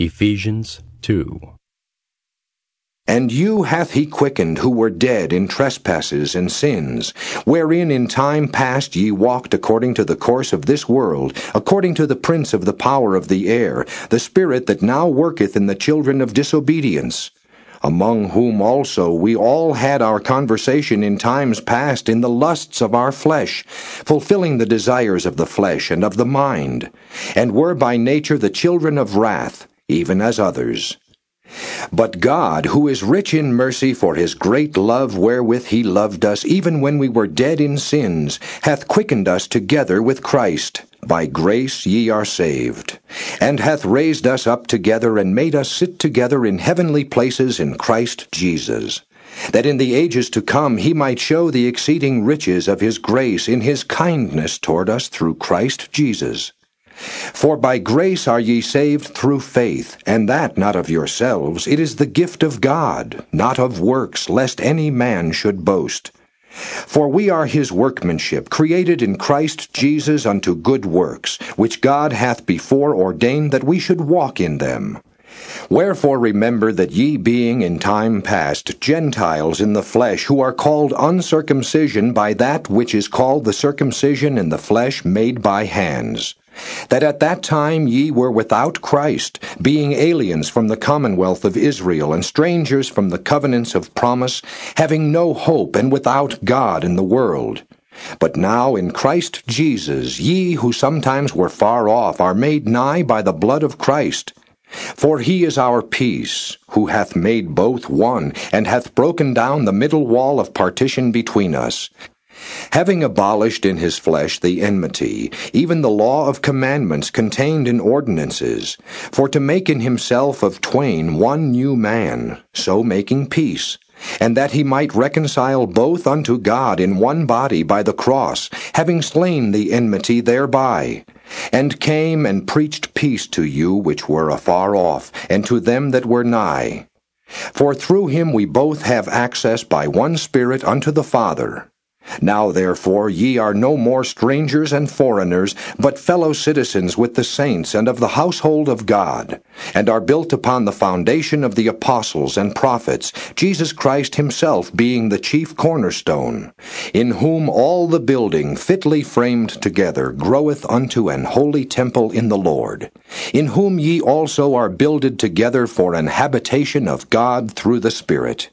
Ephesians 2. And you hath he quickened who were dead in trespasses and sins, wherein in time past ye walked according to the course of this world, according to the prince of the power of the air, the spirit that now worketh in the children of disobedience among whom also we all had our conversation in times past in the lusts of our flesh, fulfilling the desires of the flesh and of the mind, and were by nature the children of wrath, even as others. But God, who is rich in mercy for his great love wherewith he loved us, even when we were dead in sins, hath quickened us together with Christ. By grace ye are saved, and hath raised us up together and made us sit together in heavenly places in Christ Jesus, that in the ages to come he might show the exceeding riches of his grace in his kindness toward us through Christ Jesus. For by grace are ye saved through faith, and that not of yourselves, it is the gift of God, not of works, lest any man should boast. For we are his workmanship, created in Christ Jesus unto good works, which God hath before ordained that we should walk in them. Wherefore remember that ye being in time past Gentiles in the flesh, who are called uncircumcision by that which is called the circumcision in the flesh made by hands that at that time ye were without Christ, being aliens from the commonwealth of Israel, and strangers from the covenants of promise, having no hope, and without God in the world. But now in Christ Jesus, ye who sometimes were far off are made nigh by the blood of Christ. For he is our peace, who hath made both one, and hath broken down the middle wall of partition between us having abolished in his flesh the enmity, even the law of commandments contained in ordinances, for to make in himself of twain one new man, so making peace, and that he might reconcile both unto God in one body by the cross, having slain the enmity thereby, and came and preached peace to you which were afar off, and to them that were nigh. For through him we both have access by one Spirit unto the Father. Now therefore ye are no more strangers and foreigners, but fellow citizens with the saints and of the household of God, and are built upon the foundation of the apostles and prophets, Jesus Christ himself being the chief cornerstone, in whom all the building fitly framed together groweth unto an holy temple in the Lord, in whom ye also are builded together for an habitation of God through the Spirit.